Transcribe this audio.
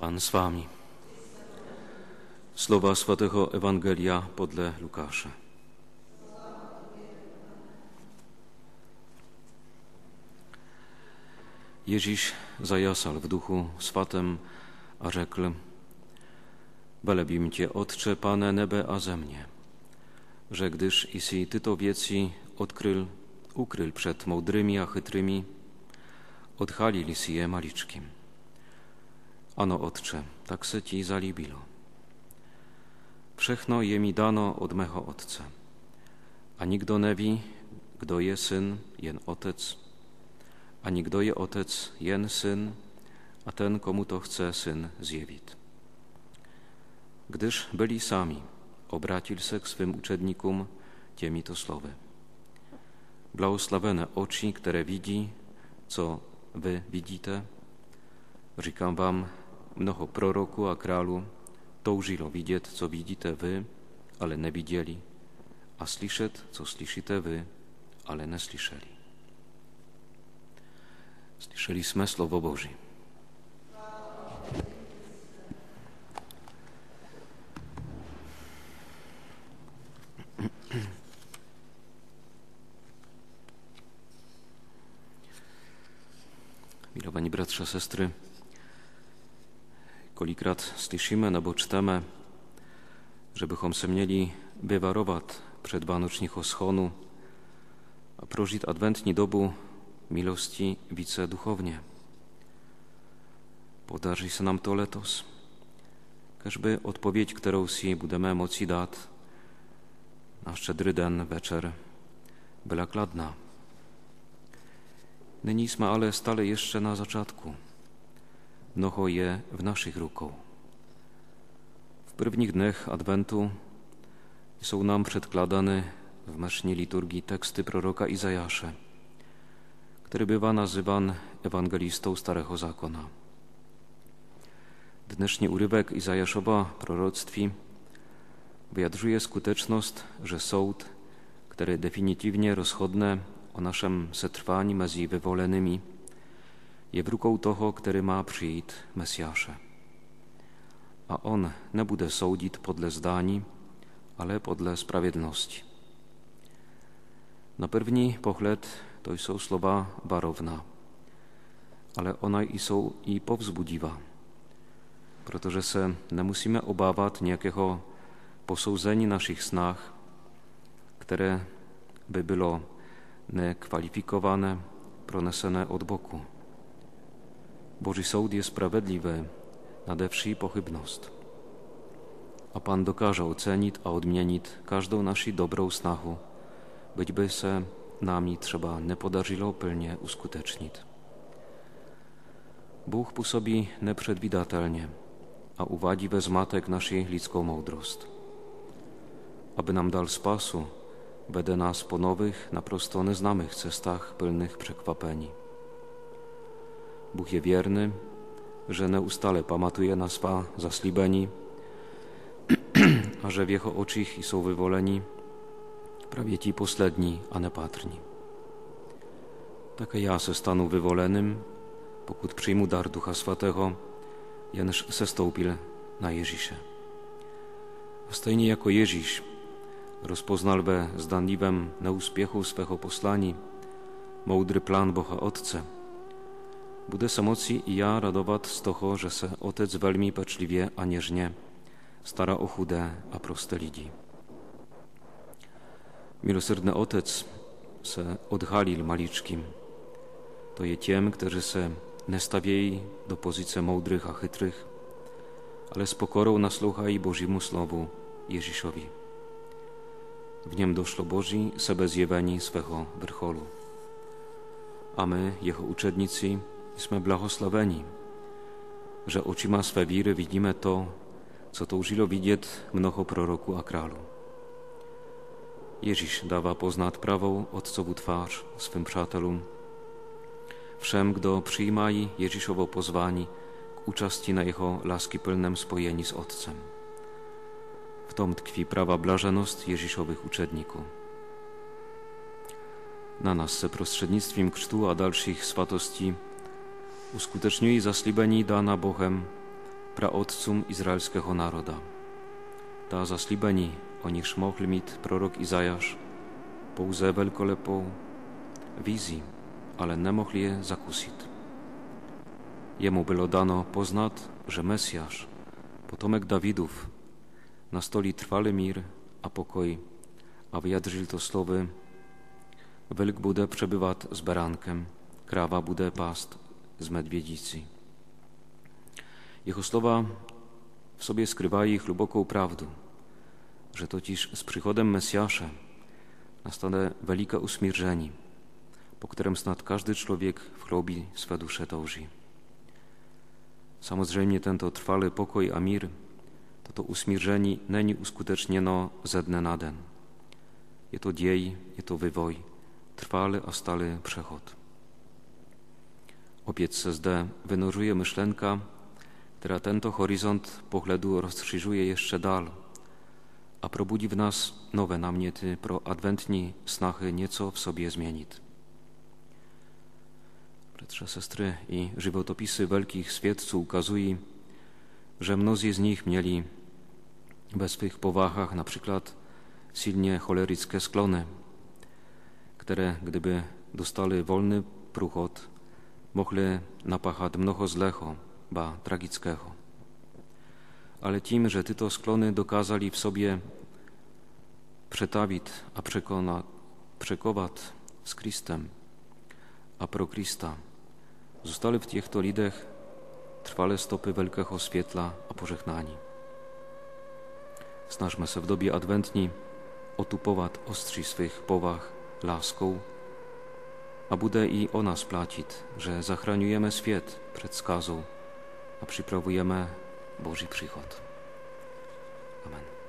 Pan z wami. Słowa Świętego Ewangelia podle Łukasza. Ježíš zajasal w duchu swatem, a rzekł Belebim Cię, Otcze, Pane nebe a ze mnie, że gdyż isi Ty to wieci odkryl, ukryl przed mądrymi a chytrymi, odhalili si je maliczkim. Ano, Otcze, tak se Ci zalibilo. Wszechno je mi dano od mego Otca, a nikdo neví, kdo je syn, jen Otec, ani kdo je Otec, jen syn, a ten, komu to chce syn zjewit. Gdyż byli sami, obratil se k swym uczednikom těmi to słowy. Błogosławione oczy, które widzi, co wy widzite. Říkám wam, mnoho proroku a králu toužilo vidět, co vidíte vy, ale neviděli, a slyšet, co slyšíte vy, ale neslyšeli. Slyšeli jsme slovo Boží. Milowani bratrze, sestry, kolikrát slyšíme nebo čteme, že bychom se měli vyvarovat před vánočního schonu a prožít adventní dobu milosti více duchownie. Podarzy se nam to letos. Każby odpowiedź, którą si budeme moci dát na szczedry den, večer, byla kladna. Nyní jsme ale stále jeszcze na zaczątku. Mnoho je w naszych rukou. W prvních dnech Adwentu są nam przedkładane w masznie liturgii teksty proroka Izajasze, który bywa nazywany ewangelistą Starego Zakona. Dnešní urywek Izajaszowa proroctwi wyjadrzuje skuteczność, że sąd, który definitywnie rozchodne o naszym setrwaniu mezi wywolonymi, je w rukou toho, który ma przyjść Mesjasze. A on nie bude soudit podle zdání, ale podle sprawiedlności. Na první pohled to jsou slova barowna, ale ona są i powzbudziwa, protože se nemusíme obávat nějakého posouzení naszych snach, które by było nekwalifikowane, pronesene od boku. Boży sąd jest sprawiedliwy nade wsi pochybność. A Pan dokaże ocenić a odmienić każdą naszą dobrą snachu, być by se nami trzeba nie podarzyło pilnie uskutecznić. Bóg působí nepředvídatelně a uvádí ve zmatek naši lidskou moudrost. Aby nam dal spasu, vede nás po nowych, naprosto neznamych cestach pełnych przekwapeni. Bóg je wierny, że neustale pamatuje na swa zaslíbení, a że w Jeho oczích i są wywoleni prawie ci poslední a nepatrní. Také já se stanu vyvoleným, pokud přijmu dar Ducha Svatého, jenž se stoupil na Ježíše. A stejně jako Ježíš rozpoznal ve zdanliwym neúspěchu swego posłani moudry plan Boha Otce, bude se moci i já radovat z toho, že se Otec velmi pečlivě a něžně stará o chudé a prosté lidi. Milosrdny Otec se odhalil maliczkim. To je tiem, którzy se nie do pozycji mądrych a chytrych, ale z pokorą nasłuchali Bożiemu Słowu Jezisowi. W niem doszło Boży sebe zjeweni swego vrcholu. A my, Jeho uczednicy, jsme blahoslaveni, że očima swe víry widzimy to, co toužilo widzieć mnoho proroku a králu. Ježíš dává poznat pravou Otcovu tvář swym přátelům, všem, kdo přijímají Ježíšovo pozvání k účasti na jeho láskyplném spojení z Otcem. W tom tkwi prawa blażenost Ježíšových uczedników. Na nas se prostřednictvím krztu a dalszych swatosti uskuteczniuje zaslíbení dána Bohem praotcům izraelského národa. Ta zaslíbení, o nichž mohl mít prorok Izajasz, pouze velkolepou wizji, ale nemohl je zakusit. Jemu było dano poznat, że Mesjasz, potomek Dawidów, nastoli trwały mir a pokoj, a wyjadrzył to słowy Wilk bude przebywać z barankiem, krawa bude past z medwiedzicy. Jego słowa w sobie skrywają głęboką prawdę, że totiż z przychodem Mesjasza nastane wielkie usmierzenie, po którym snad każdy człowiek w chlobi swe dusze dąży. Samozřejmě tento trwały pokoj a mir, toto usmíření není uskutecznieno ze dne na den. Je to dziej, je to wywoj, trwały a stały przechod. Opiec se zde wynożuje myślenka, która tento horyzont pohledu rozszerzuje jeszcze dal, a probudzi w nas nowe namniety pro adwentni snachy nieco w sobie zmienić. Bratrze, sestry i żywotopisy wielkich świadców ukazują, że mnozy z nich mieli we swych powachach na przykład silnie choleryckie sklony, które gdyby dostali wolny pruchot, mogli napachać mnoho zlecho, ba tragickiego. Ale tym, że tyto sklony dokazali w sobie przetawić, a przekona, przekować z Chrystem, a pro Krista, zostali w těchto lidech trwale stopy wielkiego świetla a pożegnani. Snażmy się w dobie adwentni otupować ostrzy swych powach laską, a bude i ona splatit, że zachraňujeme svět před skazou a připravujeme Boží příchod. Amen.